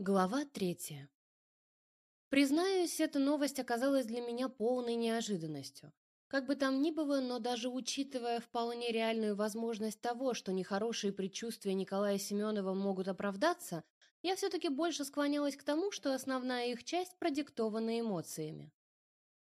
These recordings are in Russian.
Глава третья. Признаюсь, эта новость оказалась для меня полной неожиданностью. Как бы там ни было, но даже учитывая вполне реальную возможность того, что нехорошие предчувствия Николая Семенова могут оправдаться, я все-таки больше склонялась к тому, что основная их часть продиктована эмоциями.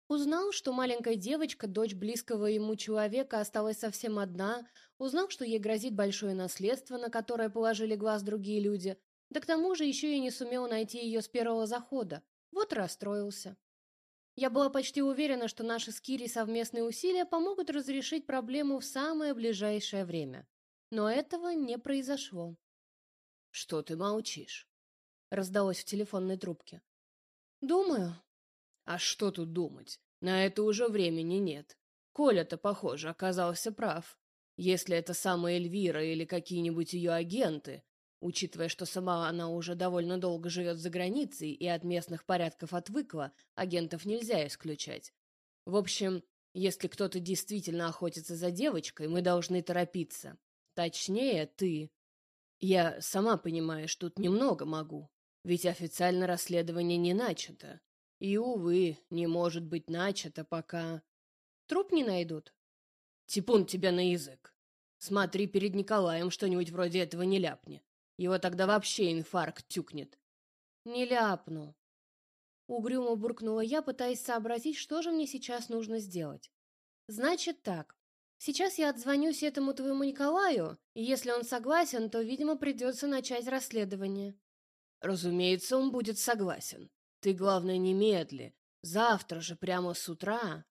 Узнал, что маленькая девочка, дочь близкого ему человека, осталась совсем одна, узнал, что ей грозит большое наследство, на которое положили глаз другие люди, да к тому же еще и не сумел найти ее с первого захода. Вот расстроился. Я была почти уверена, что наши с Кири совместные усилия помогут разрешить проблему в самое ближайшее время. Но этого не произошло. «Что ты молчишь?» — раздалось в телефонной трубке. «Думаю». «А что тут думать? На это уже времени нет. Коля-то, похоже, оказался прав. Если это самая Эльвира или какие-нибудь ее агенты, Учитывая, что сама она уже довольно долго живет за границей и от местных порядков отвыкла, агентов нельзя исключать. В общем, если кто-то действительно охотится за девочкой, мы должны торопиться. Точнее, ты. Я сама, понимаешь, тут немного могу, ведь официально расследование не начато. И, увы, не может быть начато, пока... Труп не найдут? Типун тебя на язык. Смотри перед Николаем что-нибудь вроде этого не ляпни. Его тогда вообще инфаркт тюкнет. Не ляпну. Угрюмо буркнула я, пытаясь сообразить, что же мне сейчас нужно сделать. Значит так. Сейчас я отзвонюсь этому твоему Николаю, и если он согласен, то, видимо, придется начать расследование. Разумеется, он будет согласен. Ты, главное, немедли. Завтра же, прямо с утра.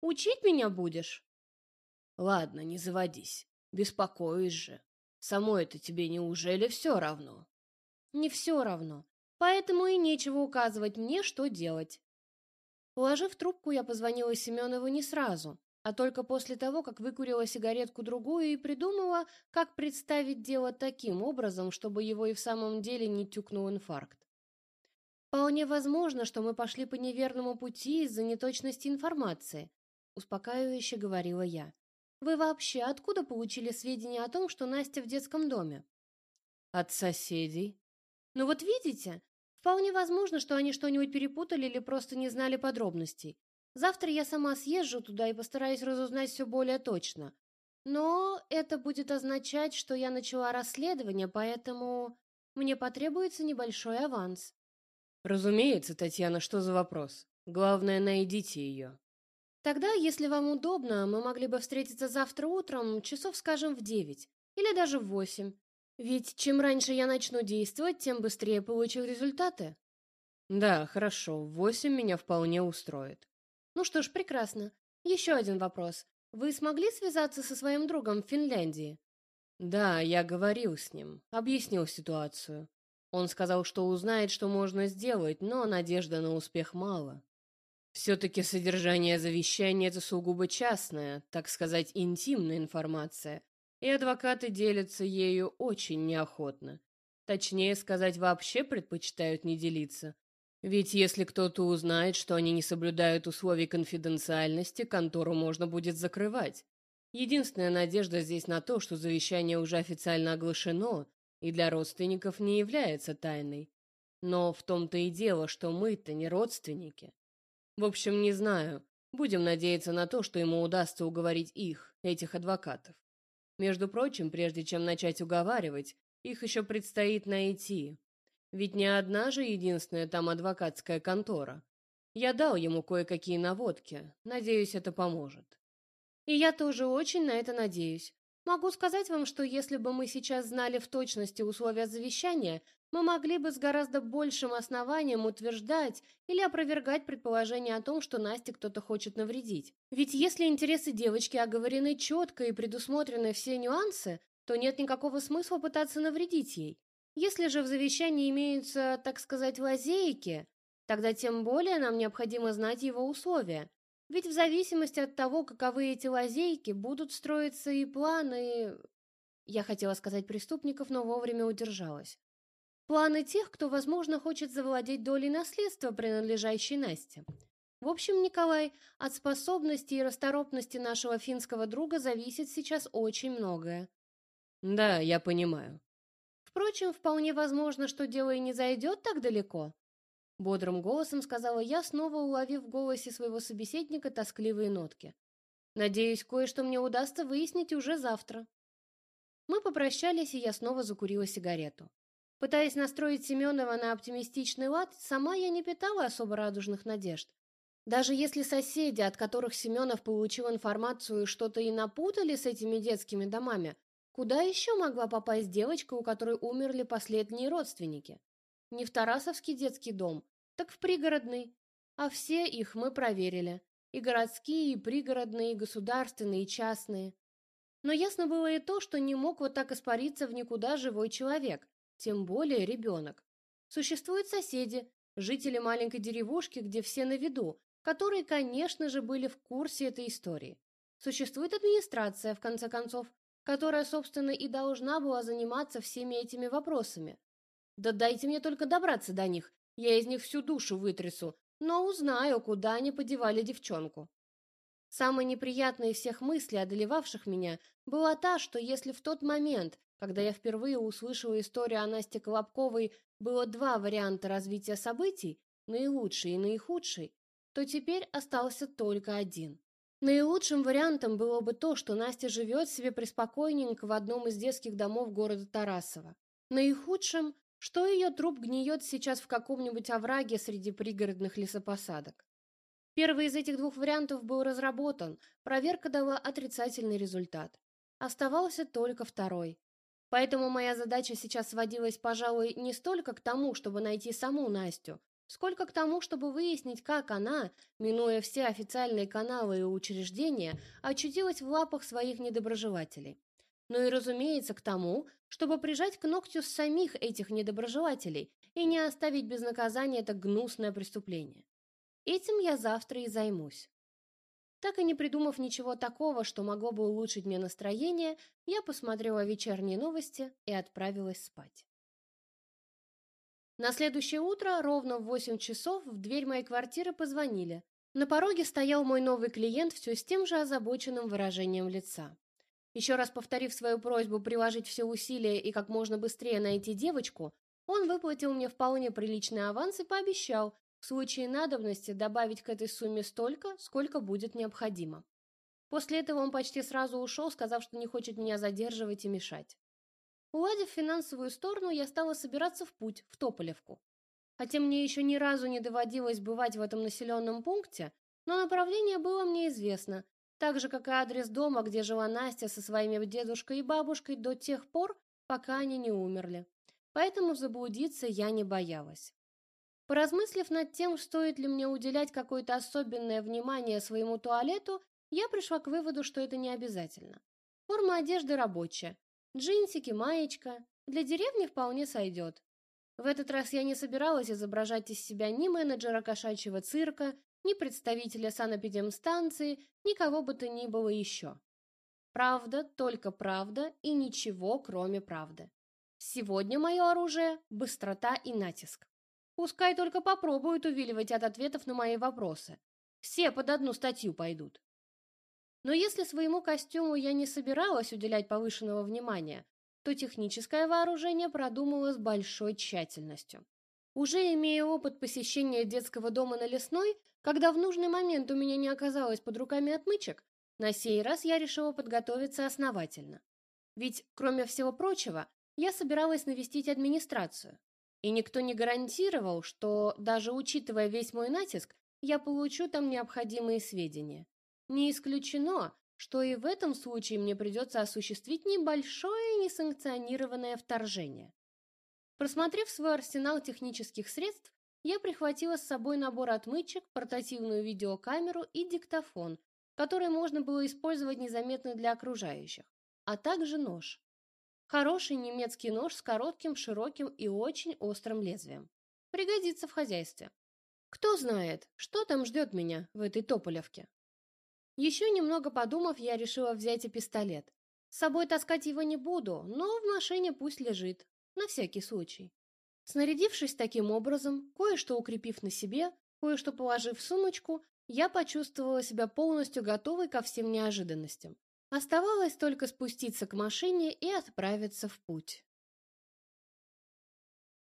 Учить меня будешь? Ладно, не заводись. Беспокоюсь же. Самой это тебе неужели все равно? Не все равно. Поэтому и нечего указывать мне, что делать. Положив трубку, я позвонила Семенову не сразу, а только после того, как выкурила сигаретку-другую и придумала, как представить дело таким образом, чтобы его и в самом деле не тюкнул инфаркт. Вполне возможно, что мы пошли по неверному пути из-за неточности информации, успокаивающе говорила я. Вы вообще откуда получили сведения о том, что Настя в детском доме? От соседей. Ну вот видите, вполне возможно, что они что-нибудь перепутали или просто не знали подробностей. Завтра я сама съезжу туда и постараюсь разузнать все более точно. Но это будет означать, что я начала расследование, поэтому мне потребуется небольшой аванс. Разумеется, Татьяна, что за вопрос? Главное, найдите ее. Тогда, если вам удобно, мы могли бы встретиться завтра утром, часов, скажем, в девять или даже в восемь. Ведь чем раньше я начну действовать, тем быстрее получу результаты. Да, хорошо, в восемь меня вполне устроит. Ну что ж, прекрасно. Еще один вопрос. Вы смогли связаться со своим другом в Финляндии? Да, я говорил с ним, объяснил ситуацию. Он сказал, что узнает, что можно сделать, но надежда на успех мало. Все-таки содержание завещания – это сугубо частная, так сказать, интимная информация, и адвокаты делятся ею очень неохотно. Точнее сказать, вообще предпочитают не делиться. Ведь если кто-то узнает, что они не соблюдают условий конфиденциальности, контору можно будет закрывать. Единственная надежда здесь на то, что завещание уже официально оглашено и для родственников не является тайной. Но в том-то и дело, что мы-то не родственники. В общем, не знаю. Будем надеяться на то, что ему удастся уговорить их, этих адвокатов. Между прочим, прежде чем начать уговаривать, их еще предстоит найти. Ведь не одна же единственная там адвокатская контора. Я дал ему кое-какие наводки. Надеюсь, это поможет. И я тоже очень на это надеюсь. Могу сказать вам, что если бы мы сейчас знали в точности условия завещания, мы могли бы с гораздо большим основанием утверждать или опровергать предположение о том, что Насте кто-то хочет навредить. Ведь если интересы девочки оговорены четко и предусмотрены все нюансы, то нет никакого смысла пытаться навредить ей. Если же в завещании имеются, так сказать, лазейки, тогда тем более нам необходимо знать его условия, ведь в зависимости от того, каковы эти лазейки, будут строиться и планы... Я хотела сказать преступников, но вовремя удержалась. Планы тех, кто, возможно, хочет завладеть долей наследства, принадлежащей Насте. В общем, Николай, от способности и расторопности нашего финского друга зависит сейчас очень многое. Да, я понимаю. Впрочем, вполне возможно, что дело и не зайдет так далеко. Бодрым голосом сказала я, снова уловив в голосе своего собеседника тоскливые нотки. Надеюсь, кое-что мне удастся выяснить уже завтра. Мы попрощались, и я снова закурила сигарету. Пытаясь настроить Семенова на оптимистичный лад, сама я не питала особо радужных надежд. Даже если соседи, от которых Семенов получил информацию, что-то и напутали с этими детскими домами, куда еще могла попасть девочка, у которой умерли последние родственники? Не в Тарасовский детский дом, так в пригородный. А все их мы проверили. И городские, и пригородные, и государственные, и частные. Но ясно было и то, что не мог вот так испариться в никуда живой человек, тем более ребенок. Существуют соседи, жители маленькой деревушки, где все на виду, которые, конечно же, были в курсе этой истории. Существует администрация, в конце концов, которая, собственно, и должна была заниматься всеми этими вопросами. Да дайте мне только добраться до них, я из них всю душу вытрясу, но узнаю, куда они подевали девчонку. Самой неприятной из всех мыслей, одолевавших меня, была та, что если в тот момент, когда я впервые услышала историю о Насте Колобковой, было два варианта развития событий, наилучший и наихудший, то теперь остался только один. Наилучшим вариантом было бы то, что Настя живет себе преспокойненько в одном из детских домов города Тарасова. Наихудшим, что ее труп гниет сейчас в каком-нибудь овраге среди пригородных лесопосадок. Первый из этих двух вариантов был разработан, проверка дала отрицательный результат. Оставался только второй. Поэтому моя задача сейчас сводилась, пожалуй, не столько к тому, чтобы найти саму Настю, сколько к тому, чтобы выяснить, как она, минуя все официальные каналы и учреждения, очутилась в лапах своих недоброжелателей. Ну и, разумеется, к тому, чтобы прижать к ногтю самих этих недоброжелателей и не оставить без наказания это гнусное преступление. Этим я завтра и займусь. Так и не придумав ничего такого, что могло бы улучшить мне настроение, я посмотрела вечерние новости и отправилась спать. На следующее утро, ровно в восемь часов, в дверь моей квартиры позвонили. На пороге стоял мой новый клиент все с тем же озабоченным выражением лица. Еще раз повторив свою просьбу приложить все усилия и как можно быстрее найти девочку, он выплатил мне вполне приличный аванс и пообещал в случае надобности добавить к этой сумме столько, сколько будет необходимо. После этого он почти сразу ушел, сказав, что не хочет меня задерживать и мешать. Уладив финансовую сторону, я стала собираться в путь, в Тополевку. Хотя мне еще ни разу не доводилось бывать в этом населенном пункте, но направление было мне известно, так же, как и адрес дома, где жила Настя со своими дедушкой и бабушкой до тех пор, пока они не умерли. Поэтому заблудиться я не боялась. Поразмыслив над тем, стоит ли мне уделять какое-то особенное внимание своему туалету, я пришла к выводу, что это не обязательно. Форма одежды рабочая, Джинсики, маечка. Для деревни вполне сойдет. В этот раз я не собиралась изображать из себя ни менеджера кошачьего цирка, ни представителя санэпидемстанции, ни кого бы то ни было еще. Правда, только правда и ничего, кроме правды. Сегодня мое оружие – быстрота и натиск. Пускай только попробуют увиливать от ответов на мои вопросы. Все под одну статью пойдут. Но если своему костюму я не собиралась уделять повышенного внимания, то техническое вооружение продумала с большой тщательностью. Уже имея опыт посещения детского дома на Лесной, когда в нужный момент у меня не оказалось под руками отмычек, на сей раз я решила подготовиться основательно. Ведь, кроме всего прочего, я собиралась навестить администрацию. И никто не гарантировал, что, даже учитывая весь мой натиск, я получу там необходимые сведения. Не исключено, что и в этом случае мне придется осуществить небольшое несанкционированное вторжение. Просмотрев свой арсенал технических средств, я прихватила с собой набор отмычек, портативную видеокамеру и диктофон, который можно было использовать незаметно для окружающих, а также нож. Хороший немецкий нож с коротким, широким и очень острым лезвием. Пригодится в хозяйстве. Кто знает, что там ждет меня в этой Тополевке. Еще немного подумав, я решила взять и пистолет. С собой таскать его не буду, но в машине пусть лежит, на всякий случай. Снарядившись таким образом, кое-что укрепив на себе, кое-что положив в сумочку, я почувствовала себя полностью готовой ко всем неожиданностям. Оставалось только спуститься к машине и отправиться в путь.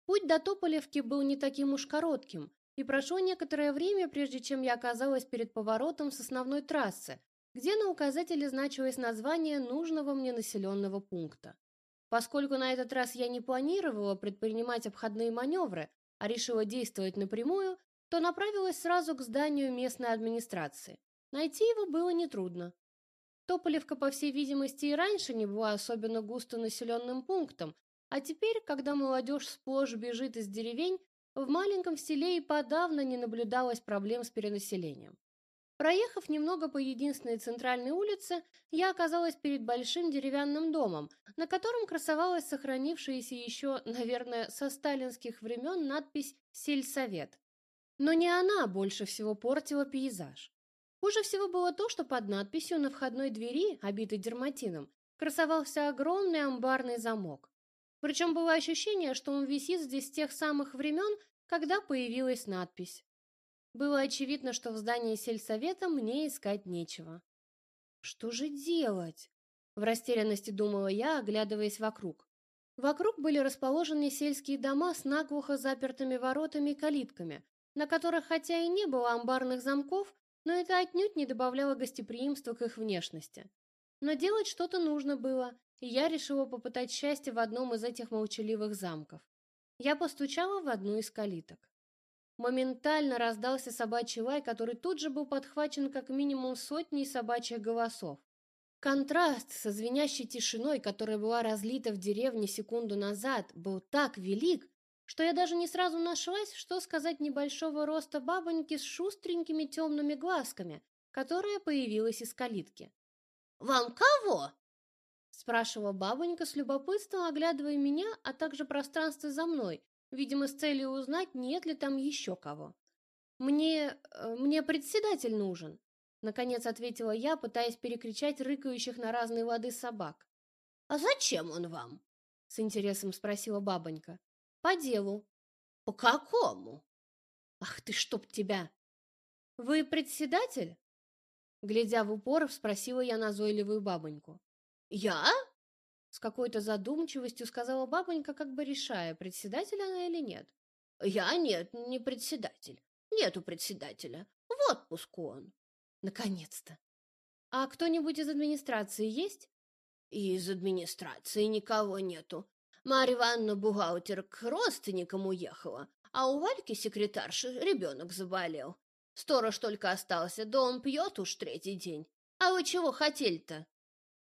Путь до Тополевки был не таким уж коротким, и прошло некоторое время, прежде чем я оказалась перед поворотом с основной трассы, где на указателе значилось название нужного мне населенного пункта. Поскольку на этот раз я не планировала предпринимать обходные маневры, а решила действовать напрямую, то направилась сразу к зданию местной администрации. Найти его было нетрудно. Тополевка, по всей видимости, и раньше не была особенно густо населенным пунктом, а теперь, когда молодежь сплошь бежит из деревень, в маленьком селе и подавно не наблюдалось проблем с перенаселением. Проехав немного по единственной центральной улице, я оказалась перед большим деревянным домом, на котором красовалась сохранившаяся еще, наверное, со сталинских времен надпись «Сельсовет». Но не она больше всего портила пейзаж. Хуже всего было то, что под надписью на входной двери, обитой дерматином, красовался огромный амбарный замок. Причем было ощущение, что он висит здесь с тех самых времен, когда появилась надпись. Было очевидно, что в здании сельсовета мне искать нечего. Что же делать? В растерянности думала я, оглядываясь вокруг. Вокруг были расположены сельские дома с наглухо запертыми воротами и калитками, на которых хотя и не было амбарных замков, но это отнюдь не добавляло гостеприимства к их внешности. Но делать что-то нужно было, и я решила попытать счастье в одном из этих молчаливых замков. Я постучала в одну из калиток. Моментально раздался собачий лай, который тут же был подхвачен как минимум сотней собачьих голосов. Контраст со звенящей тишиной, которая была разлита в деревне секунду назад, был так велик, что я даже не сразу нашлась, что сказать небольшого роста бабоньки с шустренькими темными глазками, которая появилась из калитки. «Вам кого?» — спрашивала бабонька с любопытством, оглядывая меня, а также пространство за мной, видимо, с целью узнать, нет ли там еще кого. «Мне... Э, мне председатель нужен», — наконец ответила я, пытаясь перекричать рыкающих на разные лады собак. «А зачем он вам?» — с интересом спросила бабонька. «По делу». «По какому?» «Ах ты, чтоб тебя!» «Вы председатель?» Глядя в упор, спросила я назойливую бабоньку. «Я?» С какой-то задумчивостью сказала бабонька, как бы решая, председатель она или нет. «Я нет, не председатель. Нету председателя. В отпуску он». «Наконец-то!» «А кто-нибудь из администрации есть?» «Из администрации никого нету. Марья Ивановна бухгалтер к родственникам уехала, а у Вальки секретарши ребенок заболел. Сторож только остался, да он пьет уж третий день. А вы чего хотели-то?»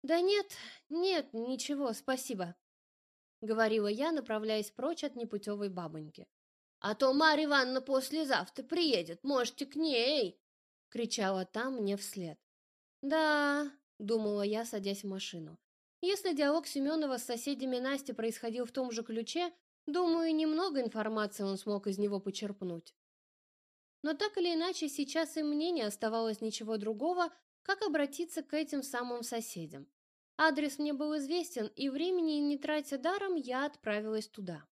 «Да нет, нет, ничего, спасибо», — говорила я, направляясь прочь от непутевой бабоньки. «А то Марья Ивановна послезавтра приедет, можете к ней!» — кричала там мне вслед. «Да», — думала я, садясь в машину. «Если диалог Семенова с соседями Насти происходил в том же ключе, думаю, немного информации он смог из него почерпнуть». Но так или иначе, сейчас и мне не оставалось ничего другого, как обратиться к этим самым соседям. Адрес мне был известен, и времени не тратя даром, я отправилась туда.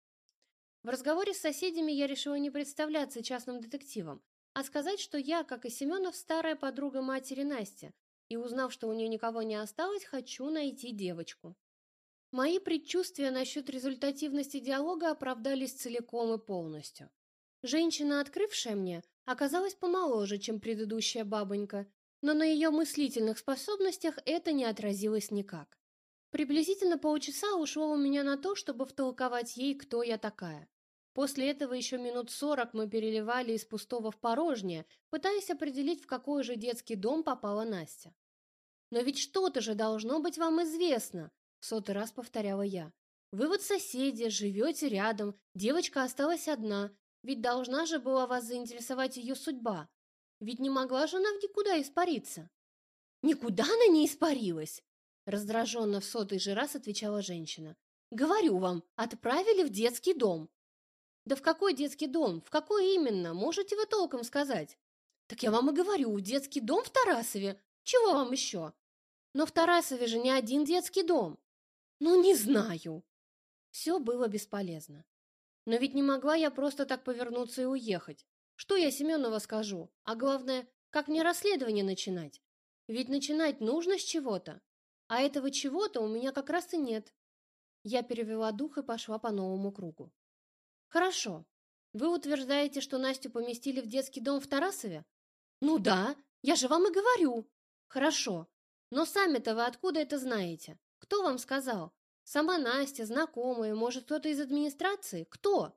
В разговоре с соседями я решила не представляться частным детективом, а сказать, что я, как и Семенов, старая подруга матери Насти, и, узнав, что у нее никого не осталось, хочу найти девочку. Мои предчувствия насчет результативности диалога оправдались целиком и полностью. Женщина, открывшая мне, оказалась помоложе, чем предыдущая бабонька, но на ее мыслительных способностях это не отразилось никак. Приблизительно полчаса ушло у меня на то, чтобы втолковать ей, кто я такая. После этого еще минут сорок мы переливали из пустого в порожнее, пытаясь определить, в какой же детский дом попала Настя. «Но ведь что-то же должно быть вам известно!» — в сотый раз повторяла я. «Вы вот соседи, живете рядом, девочка осталась одна, ведь должна же была вас заинтересовать ее судьба. Ведь не могла же она никуда испариться. Никуда она не испарилась, раздраженно в сотый же раз отвечала женщина. Говорю вам, отправили в детский дом. Да в какой детский дом? В какой именно? Можете вы толком сказать? Так я вам и говорю, в детский дом в Тарасове. Чего вам еще? Но в Тарасове же не один детский дом. Ну, не знаю. Все было бесполезно. Но ведь не могла я просто так повернуться и уехать. Что я Семенова скажу? А главное, как мне расследование начинать? Ведь начинать нужно с чего-то. А этого чего-то у меня как раз и нет. Я перевела дух и пошла по новому кругу. Хорошо. Вы утверждаете, что Настю поместили в детский дом в Тарасове? Ну да, я же вам и говорю. Хорошо. Но сами-то вы откуда это знаете? Кто вам сказал? Сама Настя, знакомые, может, кто-то из администрации? Кто?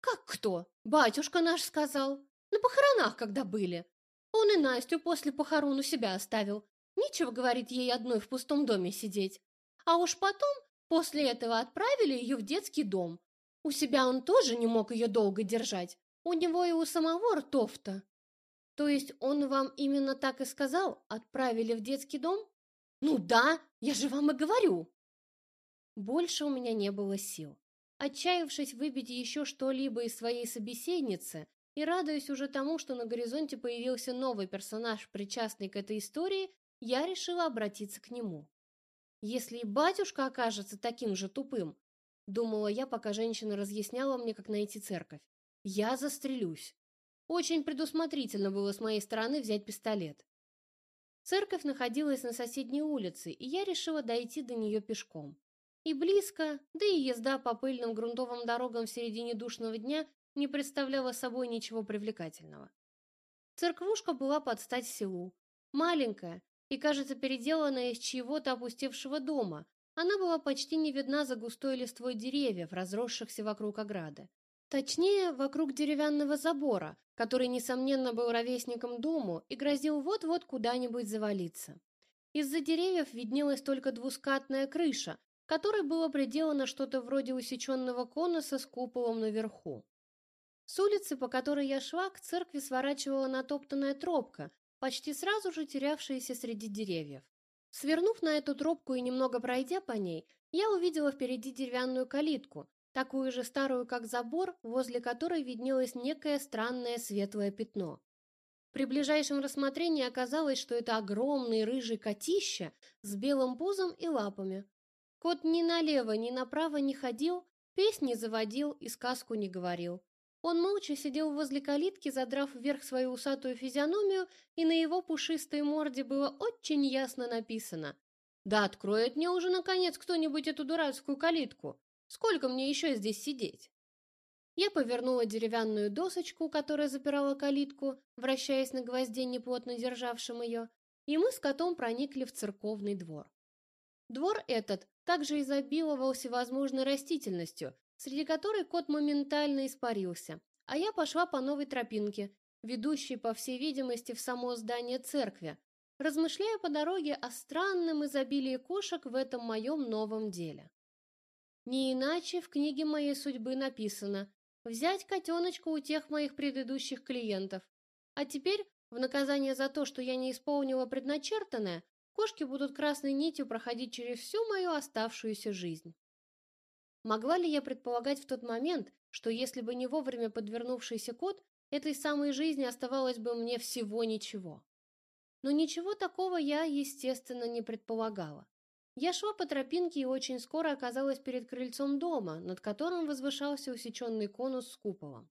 Как кто? Батюшка наш сказал. На похоронах, когда были. Он и Настю после похорон у себя оставил. Нечего, говорит, ей одной в пустом доме сидеть. А уж потом, после этого, отправили ее в детский дом. У себя он тоже не мог ее долго держать. У него и у самого ртов-то. То есть он вам именно так и сказал? Отправили в детский дом? Ну да, я же вам и говорю. Больше у меня не было сил. Отчаявшись выбить еще что-либо из своей собеседницы и радуясь уже тому, что на горизонте появился новый персонаж, причастный к этой истории, я решила обратиться к нему. Если и батюшка окажется таким же тупым, думала я, пока женщина разъясняла мне, как найти церковь, я застрелюсь. Очень предусмотрительно было с моей стороны взять пистолет. Церковь находилась на соседней улице, и я решила дойти до нее пешком. И близко, да и езда по пыльным грунтовым дорогам в середине душного дня не представляла собой ничего привлекательного. Церквушка была под стать селу. Маленькая и, кажется, переделанная из чьего-то опустевшего дома. Она была почти не видна за густой листвой деревьев, разросшихся вокруг ограды. Точнее, вокруг деревянного забора, который, несомненно, был ровесником дому и грозил вот-вот куда-нибудь завалиться. Из-за деревьев виднелась только двускатная крыша, которой было приделано что-то вроде усеченного конуса с куполом наверху. С улицы, по которой я шла, к церкви сворачивала натоптанная тропка, почти сразу же терявшаяся среди деревьев. Свернув на эту тропку и немного пройдя по ней, я увидела впереди деревянную калитку, такую же старую, как забор, возле которой виднелось некое странное светлое пятно. При ближайшем рассмотрении оказалось, что это огромный рыжий котище с белым пузом и лапами, Кот ни налево, ни направо не ходил, песни заводил и сказку не говорил. Он молча сидел возле калитки, задрав вверх свою усатую физиономию, и на его пушистой морде было очень ясно написано «Да откроет мне уже, наконец, кто-нибудь эту дурацкую калитку! Сколько мне еще здесь сидеть?» Я повернула деревянную досочку, которая запирала калитку, вращаясь на гвозде, неплотно державшем ее, и мы с котом проникли в церковный двор. Двор этот также изобиловал всевозможной растительностью, среди которой кот моментально испарился, а я пошла по новой тропинке, ведущей, по всей видимости, в само здание церкви, размышляя по дороге о странном изобилии кошек в этом моем новом деле. Не иначе в книге моей судьбы написано «Взять котеночка у тех моих предыдущих клиентов». А теперь, в наказание за то, что я не исполнила предначертанное, Кошки будут красной нитью проходить через всю мою оставшуюся жизнь. Могла ли я предполагать в тот момент, что если бы не вовремя подвернувшийся кот, этой самой жизни оставалось бы мне всего ничего? Но ничего такого я, естественно, не предполагала. Я шла по тропинке и очень скоро оказалась перед крыльцом дома, над которым возвышался усеченный конус с куполом.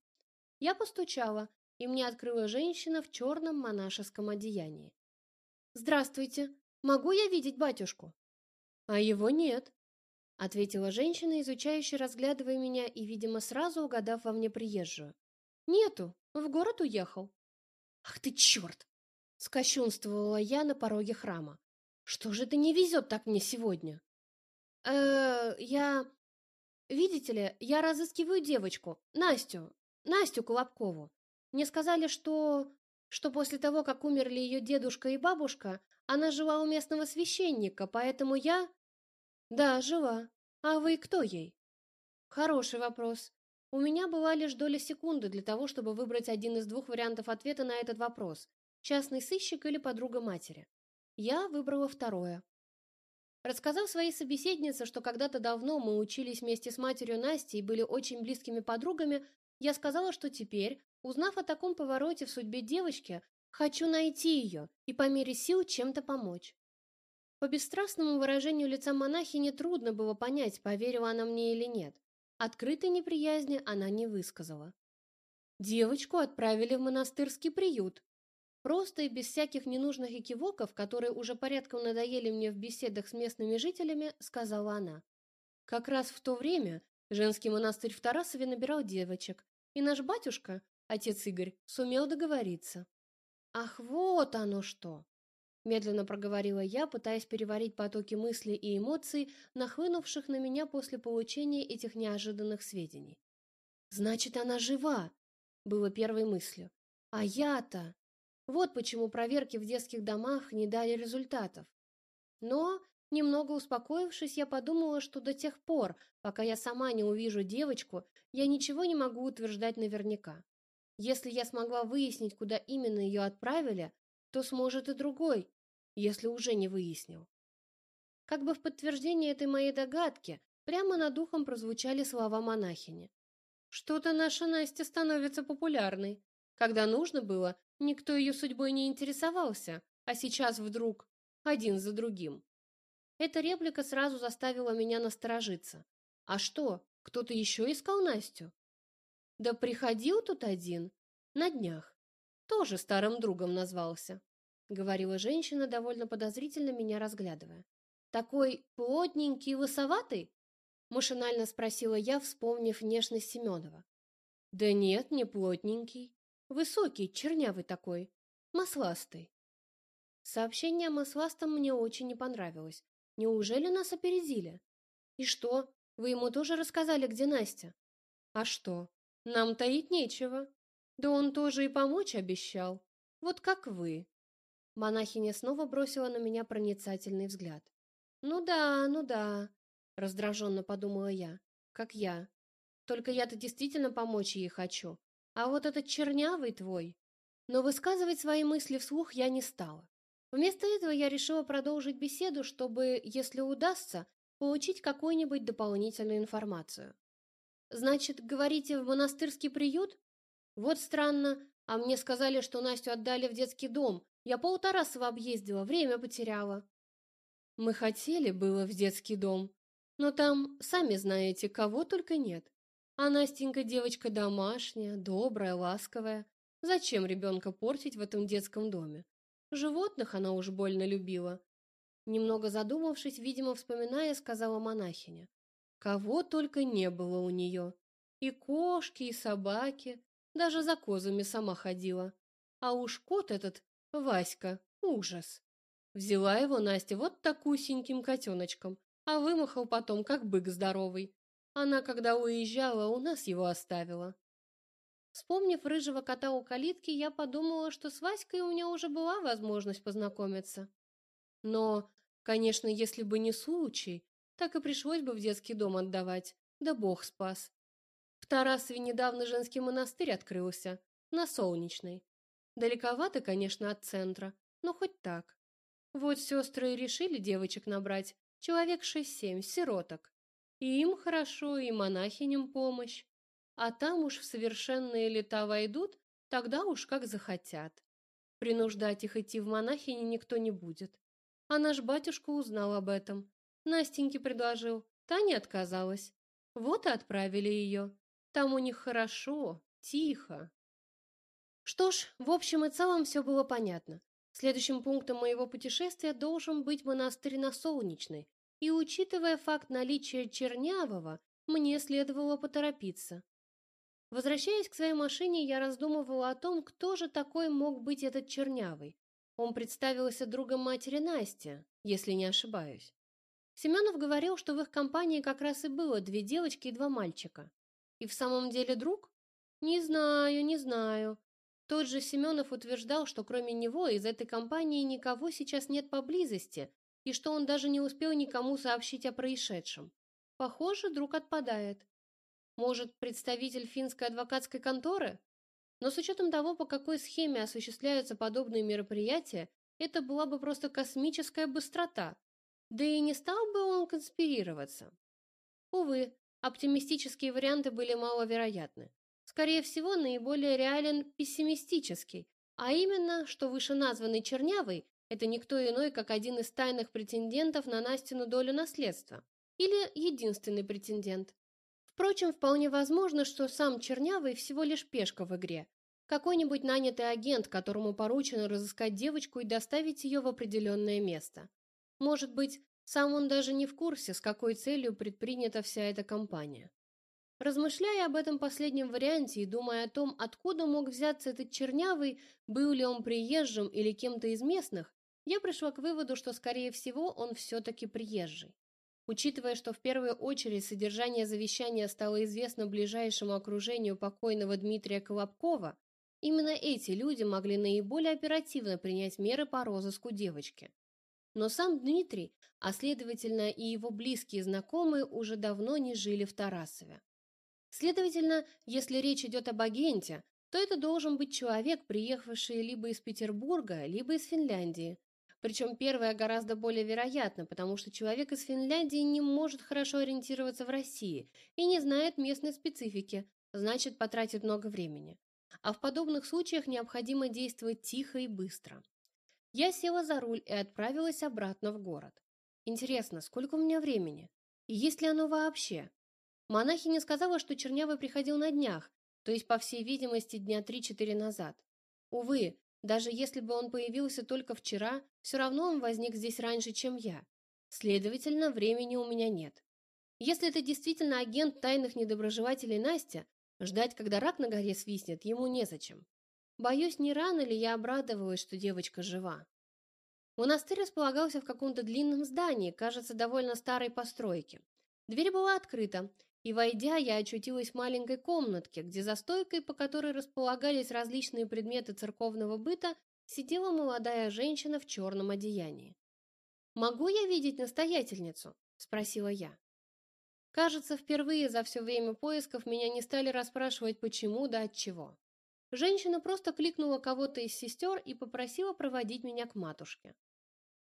Я постучала, и мне открыла женщина в черном монашеском одеянии. «Здравствуйте!» Могу я видеть батюшку? А его нет, ответила женщина, изучающе разглядывая меня и, видимо, сразу угадав во мне приезжую. Нету, в город уехал. Ах ты черт! Скощунствовала я на пороге храма. Что же это не везет так мне сегодня? э я... Видите ли, я разыскиваю девочку, Настю, Настю Колобкову. Мне сказали, что... что после того, как умерли ее дедушка и бабушка, она жила у местного священника, поэтому я... Да, жила. А вы кто ей? Хороший вопрос. У меня была лишь доля секунды для того, чтобы выбрать один из двух вариантов ответа на этот вопрос. Частный сыщик или подруга матери. Я выбрала второе. Рассказав своей собеседнице, что когда-то давно мы учились вместе с матерью Насти и были очень близкими подругами, я сказала, что теперь, узнав о таком повороте в судьбе девочки, Хочу найти ее и по мере сил чем-то помочь. По бесстрастному выражению лица монахини трудно было понять, поверила она мне или нет. Открытой неприязни она не высказала. Девочку отправили в монастырский приют. Просто и без всяких ненужных экивоков, которые уже порядком надоели мне в беседах с местными жителями, сказала она. Как раз в то время Женский монастырь в Тарасове набирал девочек, и наш батюшка, отец Игорь, сумел договориться. Ах, вот оно что! Медленно проговорила я, пытаясь переварить потоки мыслей и эмоций, нахлынувших на меня после получения этих неожиданных сведений. «Значит, она жива!» — было первой мыслью. «А я-то...» Вот почему проверки в детских домах не дали результатов. Но, немного успокоившись, я подумала, что до тех пор, пока я сама не увижу девочку, я ничего не могу утверждать наверняка. Если я смогла выяснить, куда именно ее отправили, то сможет и другой, если уже не выяснил. Как бы в подтверждение этой моей догадки, прямо над ухом прозвучали слова монахини. Что-то наша Настя становится популярной. Когда нужно было, никто ее судьбой не интересовался, а сейчас вдруг один за другим. Эта реплика сразу заставила меня насторожиться. А что, кто-то еще искал Настю? Да приходил тут один, на днях. Тоже старым другом назвался говорила женщина, довольно подозрительно меня разглядывая. Такой плотненький и лысоватый? машинально спросила я, вспомнив внешность Семенова. Да нет, не плотненький, высокий, чернявый такой, масластый. Сообщение о масластом мне очень не понравилось. Неужели нас опередили? И что? Вы ему тоже рассказали, где Настя? А что? Нам таить нечего. Да он тоже и помочь обещал. Вот как вы. Монахиня снова бросила на меня проницательный взгляд. «Ну да, ну да», — раздраженно подумала я, — «как я. Только я-то действительно помочь ей хочу. А вот этот чернявый твой...» Но высказывать свои мысли вслух я не стала. Вместо этого я решила продолжить беседу, чтобы, если удастся, получить какую-нибудь дополнительную информацию. «Значит, говорите, в монастырский приют? Вот странно, а мне сказали, что Настю отдали в детский дом, я полтарасова объездила, время потеряла. Мы хотели было в детский дом, но там, сами знаете, кого только нет. А Настенька девочка домашняя, добрая, ласковая. Зачем ребенка портить в этом детском доме? Животных она уж больно любила. Немного задумавшись, видимо, вспоминая, сказала монахиня. Кого только не было у нее. И кошки, и собаки, даже за козами сама ходила. А уж кот этот Васька, ужас. Взяла его Настя вот такусеньким котеночком, а вымахал потом, как бык здоровый. Она, когда уезжала, у нас его оставила. Вспомнив рыжего кота у калитки, я подумала, что с Васькой у меня уже была возможность познакомиться. Но, конечно, если бы не случай, так и пришлось бы в детский дом отдавать, да бог спас. В Тарасове недавно женский монастырь открылся, на Солнечной. Далековато, конечно, от центра, но хоть так. Вот сестры и решили девочек набрать, человек шесть-семь, сироток. И им хорошо, и монахиням помощь. А там уж в совершенные лета войдут, тогда уж как захотят. Принуждать их идти в монахини никто не будет. А наш батюшка узнал об этом. Настеньке предложил, та не отказалась. Вот и отправили ее. Там у них хорошо, тихо. Что ж, в общем и целом все было понятно. Следующим пунктом моего путешествия должен быть монастырь на Солнечной, и, учитывая факт наличия Чернявого, мне следовало поторопиться. Возвращаясь к своей машине, я раздумывала о том, кто же такой мог быть этот Чернявый. Он представился другом матери Насти, если не ошибаюсь. Семенов говорил, что в их компании как раз и было две девочки и два мальчика. И в самом деле друг? Не знаю, не знаю. Тот же Семенов утверждал, что кроме него из этой компании никого сейчас нет поблизости, и что он даже не успел никому сообщить о происшедшем. Похоже, друг отпадает. Может, представитель финской адвокатской конторы? Но с учетом того, по какой схеме осуществляются подобные мероприятия, это была бы просто космическая быстрота. Да и не стал бы он конспирироваться. Увы, оптимистические варианты были маловероятны. Скорее всего, наиболее реален пессимистический, а именно, что вышеназванный Чернявый – это никто иной, как один из тайных претендентов на Настину долю наследства. Или единственный претендент. Впрочем, вполне возможно, что сам Чернявый всего лишь пешка в игре. Какой-нибудь нанятый агент, которому поручено разыскать девочку и доставить ее в определенное место. Может быть, сам он даже не в курсе, с какой целью предпринята вся эта кампания. Размышляя об этом последнем варианте и думая о том, откуда мог взяться этот чернявый, был ли он приезжим или кем-то из местных, я пришла к выводу, что, скорее всего, он все-таки приезжий. Учитывая, что в первую очередь содержание завещания стало известно ближайшему окружению покойного Дмитрия Колобкова, именно эти люди могли наиболее оперативно принять меры по розыску девочки. Но сам Дмитрий, а следовательно и его близкие знакомые, уже давно не жили в Тарасове. Следовательно, если речь идет об агенте, то это должен быть человек, приехавший либо из Петербурга, либо из Финляндии, причем первое гораздо более вероятно, потому что человек из Финляндии не может хорошо ориентироваться в России и не знает местной специфики, значит, потратит много времени. А в подобных случаях необходимо действовать тихо и быстро. Я села за руль и отправилась обратно в город. Интересно, сколько у меня времени? И есть ли оно вообще? Монахиня сказала, что Чернявый приходил на днях, то есть, по всей видимости, дня 3-4 назад. Увы, даже если бы он появился только вчера, все равно он возник здесь раньше, чем я. Следовательно, времени у меня нет. Если это действительно агент тайных недоброжелателей Настя, ждать, когда рак на горе свистнет, ему незачем. Боюсь, не рано ли я обрадовалась, что девочка жива. Монастырь располагался в каком-то длинном здании, кажется, довольно старой постройки. Дверь была открыта, и, войдя, я очутилась в маленькой комнатке, где за стойкой, по которой располагались различные предметы церковного быта, сидела молодая женщина в черном одеянии. «Могу я видеть настоятельницу?» – спросила я. Кажется, впервые за все время поисков меня не стали расспрашивать, почему да от чего. Женщина просто кликнула кого-то из сестер и попросила проводить меня к матушке.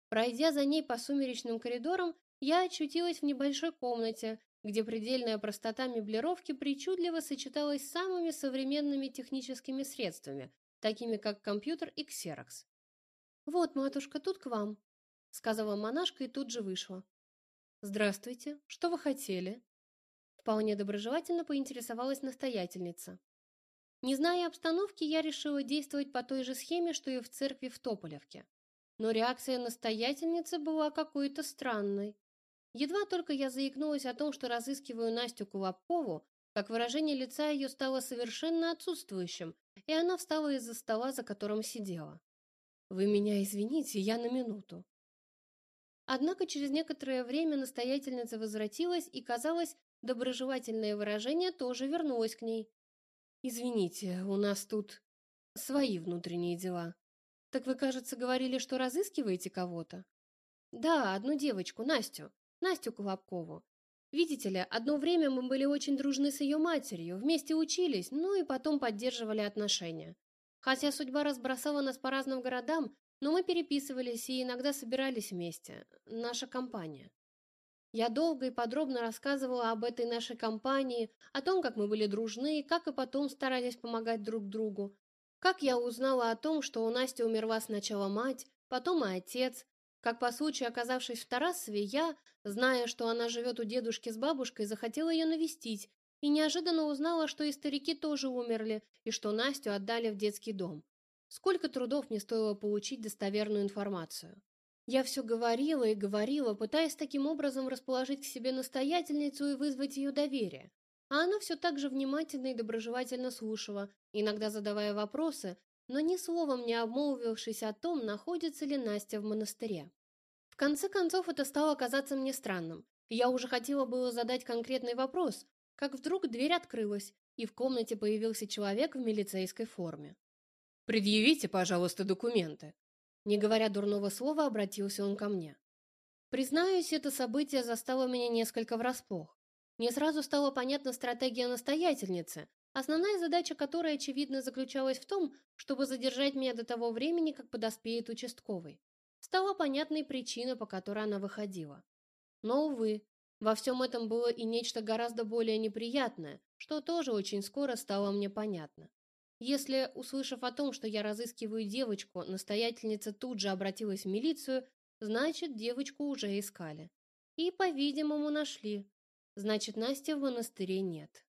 Пройдя за ней по сумеречным коридорам, я очутилась в небольшой комнате, где предельная простота меблировки причудливо сочеталась с самыми современными техническими средствами, такими как компьютер и ксерокс. «Вот, матушка, тут к вам», — сказала монашка и тут же вышла. «Здравствуйте, что вы хотели?» Вполне доброжелательно поинтересовалась настоятельница. Не зная обстановки, я решила действовать по той же схеме, что и в церкви в Тополевке. Но реакция настоятельницы была какой-то странной. Едва только я заикнулась о том, что разыскиваю Настю Кулапову, как выражение лица ее стало совершенно отсутствующим, и она встала из-за стола, за которым сидела. «Вы меня извините, я на минуту». Однако через некоторое время настоятельница возвратилась, и, казалось, доброжелательное выражение тоже вернулось к ней. «Извините, у нас тут свои внутренние дела. Так вы, кажется, говорили, что разыскиваете кого-то?» «Да, одну девочку, Настю. Настю Колобкову. Видите ли, одно время мы были очень дружны с ее матерью, вместе учились, ну и потом поддерживали отношения. Хотя судьба разбросала нас по разным городам, но мы переписывались и иногда собирались вместе. Наша компания. Я долго и подробно рассказывала об этой нашей компании, о том, как мы были дружны, как и потом старались помогать друг другу. Как я узнала о том, что у Насти умерла сначала мать, потом и отец, как по случаю оказавшись в Тарасове, я, зная, что она живет у дедушки с бабушкой, захотела ее навестить и неожиданно узнала, что и старики тоже умерли, и что Настю отдали в детский дом. Сколько трудов мне стоило получить достоверную информацию. Я все говорила и говорила, пытаясь таким образом расположить к себе настоятельницу и вызвать ее доверие. А она все так же внимательно и доброжелательно слушала, иногда задавая вопросы, но ни словом не обмолвившись о том, находится ли Настя в монастыре. В конце концов, это стало казаться мне странным. Я уже хотела было задать конкретный вопрос, как вдруг дверь открылась, и в комнате появился человек в милицейской форме. «Предъявите, пожалуйста, документы». Не говоря дурного слова, обратился он ко мне. Признаюсь, это событие застало меня несколько врасплох. Мне сразу стала понятна стратегия настоятельницы, основная задача которой, очевидно, заключалась в том, чтобы задержать меня до того времени, как подоспеет участковый. Стала понятной причина, по которой она выходила. Но, увы, во всем этом было и нечто гораздо более неприятное, что тоже очень скоро стало мне понятно. Если, услышав о том, что я разыскиваю девочку, настоятельница тут же обратилась в милицию, значит, девочку уже искали. И, по-видимому, нашли. Значит, Насти в монастыре нет.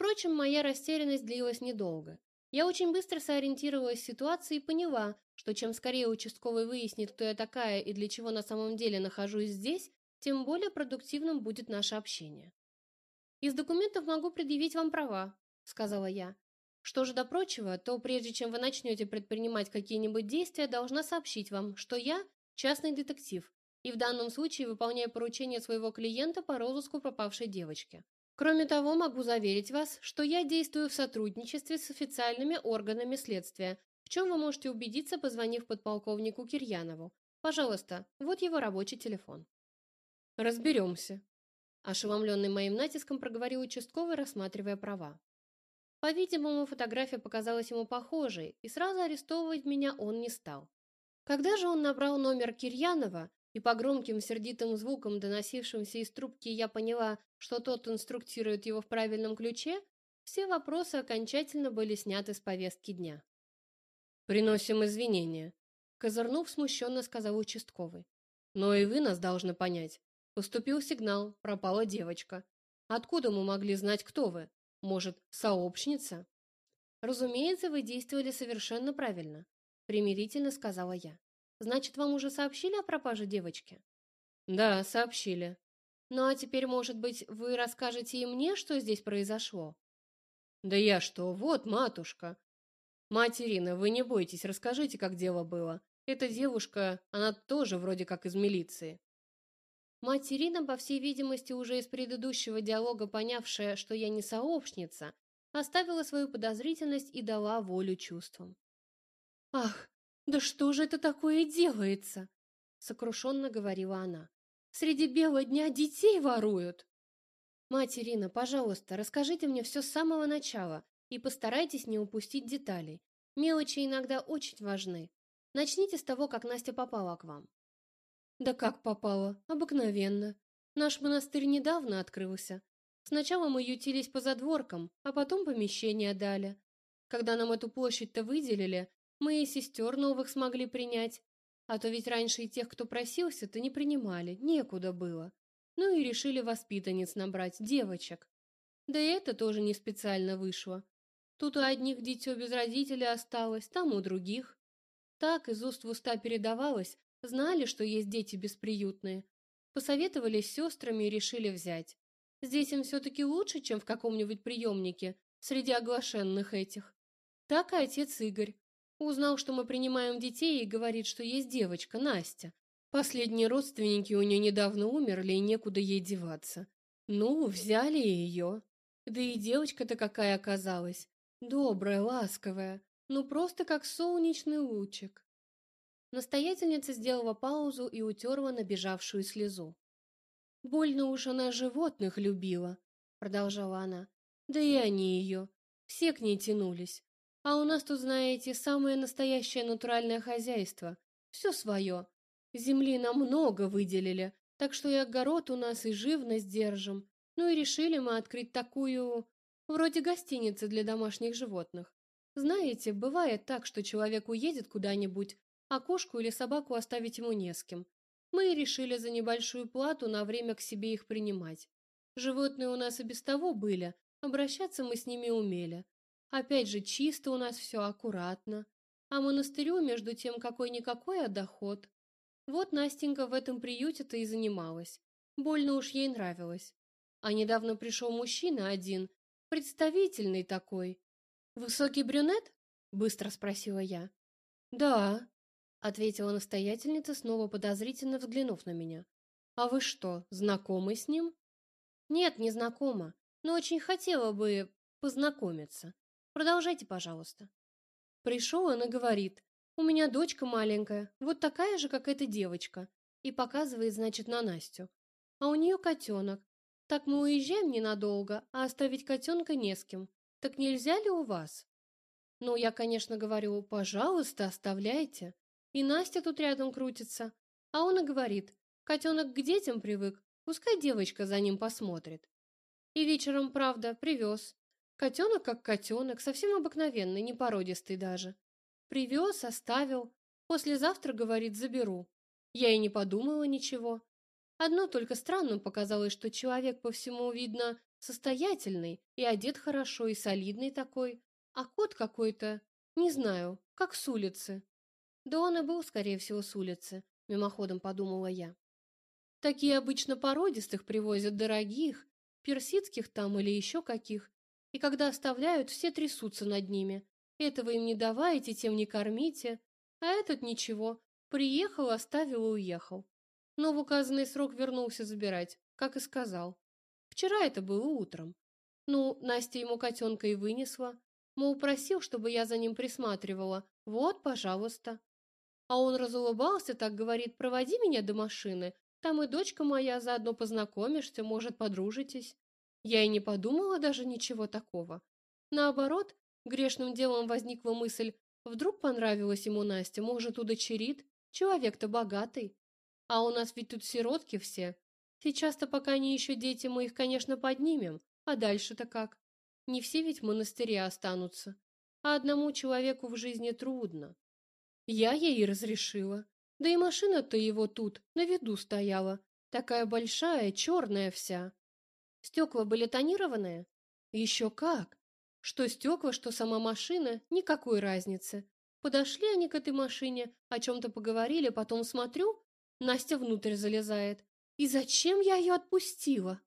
Впрочем, моя растерянность длилась недолго. Я очень быстро сориентировалась в ситуации и поняла, что чем скорее участковый выяснит, кто я такая и для чего на самом деле нахожусь здесь, тем более продуктивным будет наше общение. Из документов могу предъявить вам права, сказала я. Что же до прочего, то прежде чем вы начнете предпринимать какие-нибудь действия, должна сообщить вам, что я частный детектив и в данном случае выполняю поручение своего клиента по розыску пропавшей девочки. Кроме того, могу заверить вас, что я действую в сотрудничестве с официальными органами следствия, в чем вы можете убедиться, позвонив подполковнику Кирьянову. Пожалуйста, вот его рабочий телефон. Разберемся. Ошеломленный моим натиском проговорил участковый, рассматривая права. По-видимому, фотография показалась ему похожей, и сразу арестовывать меня он не стал. Когда же он набрал номер Кирьянова, и по громким сердитым звукам, доносившимся из трубки, я поняла, что тот инструктирует его в правильном ключе, все вопросы окончательно были сняты с повестки дня. «Приносим извинения», — козырнув, смущенно сказал участковый. «Но и вы нас должны понять. Поступил сигнал, пропала девочка. Откуда мы могли знать, кто вы? Может, сообщница?» «Разумеется, вы действовали совершенно правильно», — примирительно сказала я. «Значит, вам уже сообщили о пропаже девочки?» «Да, сообщили. Ну а теперь, может быть, вы расскажете и мне, что здесь произошло? Да я что, вот матушка. Мать Ирина, вы не бойтесь, расскажите, как дело было. Эта девушка, она тоже вроде как из милиции. Мать Ирина, по всей видимости, уже из предыдущего диалога понявшая, что я не сообщница, оставила свою подозрительность и дала волю чувствам. «Ах, да что же это такое делается?» — сокрушенно говорила она. Среди бела дня детей воруют. Мать Ирина, пожалуйста, расскажите мне все с самого начала и постарайтесь не упустить деталей. Мелочи иногда очень важны. Начните с того, как Настя попала к вам. Да как попала? Обыкновенно. Наш монастырь недавно открылся. Сначала мы ютились по задворкам, а потом помещение дали. Когда нам эту площадь-то выделили, мы и сестер новых смогли принять, а то ведь раньше и тех, кто просился-то не принимали, некуда было. Ну и решили воспитанниц набрать, девочек. Да и это тоже не специально вышло. Тут у одних дитё без родителей осталось, там у других. Так из уст в уста передавалось, знали, что есть дети бесприютные. Посоветовались с сестрами и решили взять. Здесь им все-таки лучше, чем в каком-нибудь приемнике, среди оглашенных этих. Так и отец Игорь. Узнал, что мы принимаем детей, и говорит, что есть девочка, Настя. Последние родственники у нее недавно умерли, и некуда ей деваться. Ну, взяли ее. Да и девочка-то какая оказалась. Добрая, ласковая. Ну, просто как солнечный лучик. Настоятельница сделала паузу и утерла набежавшую слезу. «Больно уж она животных любила», — продолжала она. «Да и они ее. Все к ней тянулись. А у нас тут, знаете, самое настоящее натуральное хозяйство. Все свое. Земли нам много выделили, так что и огород у нас, и живность держим. Ну и решили мы открыть такую... вроде гостиницы для домашних животных. Знаете, бывает так, что человек уедет куда-нибудь, а кошку или собаку оставить ему не с кем. Мы и решили за небольшую плату на время к себе их принимать. Животные у нас и без того были, обращаться мы с ними умели. Опять же, чисто у нас все аккуратно. А монастырю, между тем, какой-никакой, а доход. Вот Настенька в этом приюте-то и занималась. Больно уж ей нравилось. А недавно пришел мужчина один, представительный такой. «Высокий брюнет?» — быстро спросила я. «Да», — ответила настоятельница, снова подозрительно взглянув на меня. «А вы что, знакомы с ним?» «Нет, не знакома, но очень хотела бы познакомиться. Продолжайте, пожалуйста. Пришел он и говорит, у меня дочка маленькая, вот такая же, как эта девочка, и показывает, значит, на Настю. А у нее котенок. Так мы уезжаем ненадолго, а оставить котенка не с кем. Так нельзя ли у вас? Ну, я, конечно, говорю, пожалуйста, оставляйте. И Настя тут рядом крутится. А он и говорит, котенок к детям привык, пускай девочка за ним посмотрит. И вечером, правда, привез. Котенок как котенок, совсем обыкновенный, не породистый даже. Привез, оставил. Послезавтра, говорит, заберу. Я и не подумала ничего. Одно только странным показалось, что человек по всему видно состоятельный и одет хорошо, и солидный такой, а кот какой-то, не знаю, как с улицы. Да он и был, скорее всего, с улицы, мимоходом подумала я. Такие обычно породистых привозят дорогих, персидских там или еще каких, и когда оставляют, все трясутся над ними. Этого им не давайте, тем не кормите. А этот ничего, приехал, оставил и уехал. Но в указанный срок вернулся забирать, как и сказал. Вчера это было утром. Ну, Настя ему котенка и вынесла. Мол, просил, чтобы я за ним присматривала. Вот, пожалуйста. А он разулыбался, так говорит, проводи меня до машины. Там и дочка моя, заодно познакомишься, может, подружитесь. Я и не подумала даже ничего такого. Наоборот, грешным делом возникла мысль, вдруг понравилась ему Настя, может, удочерит? Человек-то богатый. А у нас ведь тут сиротки все. Сейчас-то пока они еще дети, мы их, конечно, поднимем. А дальше-то как? Не все ведь в монастыре останутся. А одному человеку в жизни трудно. Я ей разрешила. Да и машина-то его тут, на виду стояла. Такая большая, черная вся. Стекла были тонированные? Еще как! Что стекла, что сама машина, никакой разницы. Подошли они к этой машине, о чем-то поговорили, потом смотрю, Настя внутрь залезает. И зачем я ее отпустила?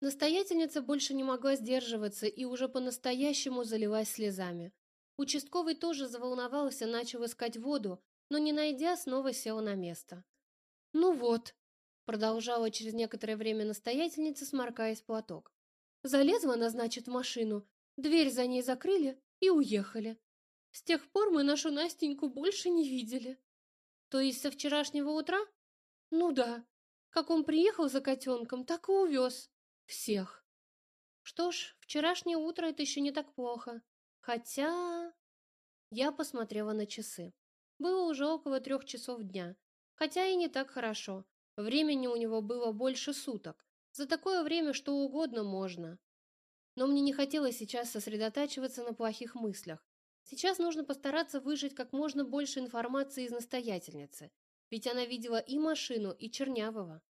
Настоятельница больше не могла сдерживаться и уже по-настоящему залилась слезами. Участковый тоже заволновался, начал искать воду, но, не найдя, снова сел на место. «Ну вот», — продолжала через некоторое время настоятельница, сморкаясь платок. «Залезла она, значит, в машину, дверь за ней закрыли и уехали. С тех пор мы нашу Настеньку больше не видели». «То есть со вчерашнего утра?» «Ну да. Как он приехал за котенком, так и увез. Всех». «Что ж, вчерашнее утро — это еще не так плохо. Хотя...» Я посмотрела на часы. Было уже около трех часов дня. Хотя и не так хорошо. Времени у него было больше суток. За такое время что угодно можно. Но мне не хотелось сейчас сосредотачиваться на плохих мыслях. Сейчас нужно постараться выжать как можно больше информации из настоятельницы. Ведь она видела и машину, и Чернявого.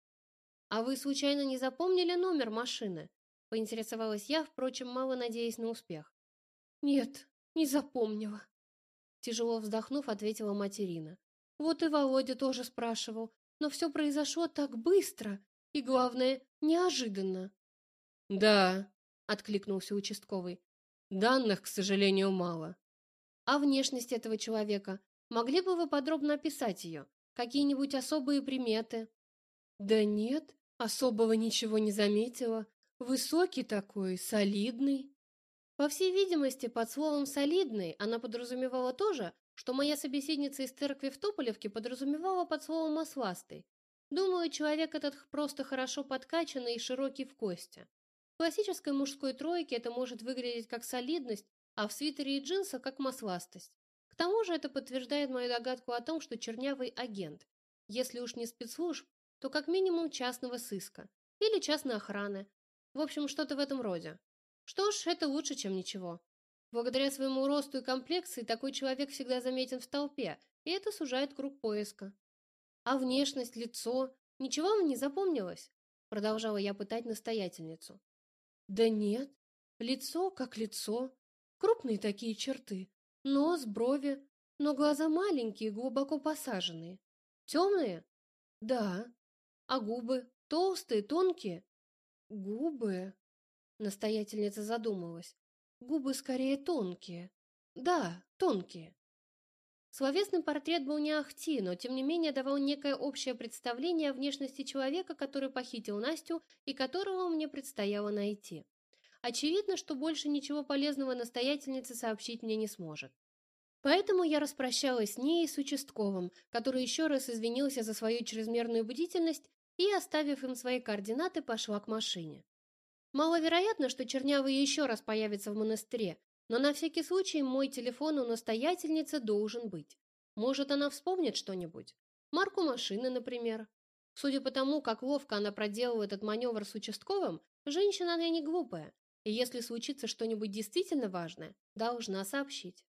«А вы случайно не запомнили номер машины?» Поинтересовалась я, впрочем, мало надеясь на успех. «Нет, не запомнила», Тяжело вздохнув, ответила материна. Вот и Володя тоже спрашивал, но все произошло так быстро и, главное, неожиданно. Да, откликнулся участковый. Данных, к сожалению, мало. А внешность этого человека? Могли бы вы подробно описать ее? Какие-нибудь особые приметы? Да нет, особого ничего не заметила. Высокий такой, солидный. По всей видимости, под словом «солидный» она подразумевала то же, что моя собеседница из церкви в Тополевке подразумевала под словом «масластый». Думаю, человек этот просто хорошо подкачанный и широкий в кости. В классической мужской тройке это может выглядеть как солидность, а в свитере и джинсах как масластость. К тому же это подтверждает мою догадку о том, что чернявый агент. Если уж не спецслужб, то как минимум частного сыска или частной охраны. В общем, что-то в этом роде. Что ж, это лучше, чем ничего. Благодаря своему росту и комплекции такой человек всегда заметен в толпе, и это сужает круг поиска. А внешность, лицо, ничего вам не запомнилось? Продолжала я пытать настоятельницу. Да нет, лицо как лицо, крупные такие черты, нос, брови, но глаза маленькие, глубоко посаженные. Темные? Да. А губы? Толстые, тонкие? Губы... Настоятельница задумалась. Губы скорее тонкие. Да, тонкие. Словесный портрет был не ахти, но тем не менее давал некое общее представление о внешности человека, который похитил Настю и которого мне предстояло найти. Очевидно, что больше ничего полезного настоятельница сообщить мне не сможет. Поэтому я распрощалась с ней и с участковым, который еще раз извинился за свою чрезмерную бдительность и, оставив им свои координаты, пошла к машине. Маловероятно, что Чернявый еще раз появится в монастыре, но на всякий случай мой телефон у настоятельницы должен быть. Может, она вспомнит что-нибудь? Марку машины, например. Судя по тому, как ловко она проделала этот маневр с участковым, женщина она не глупая, и если случится что-нибудь действительно важное, должна сообщить.